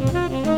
Thank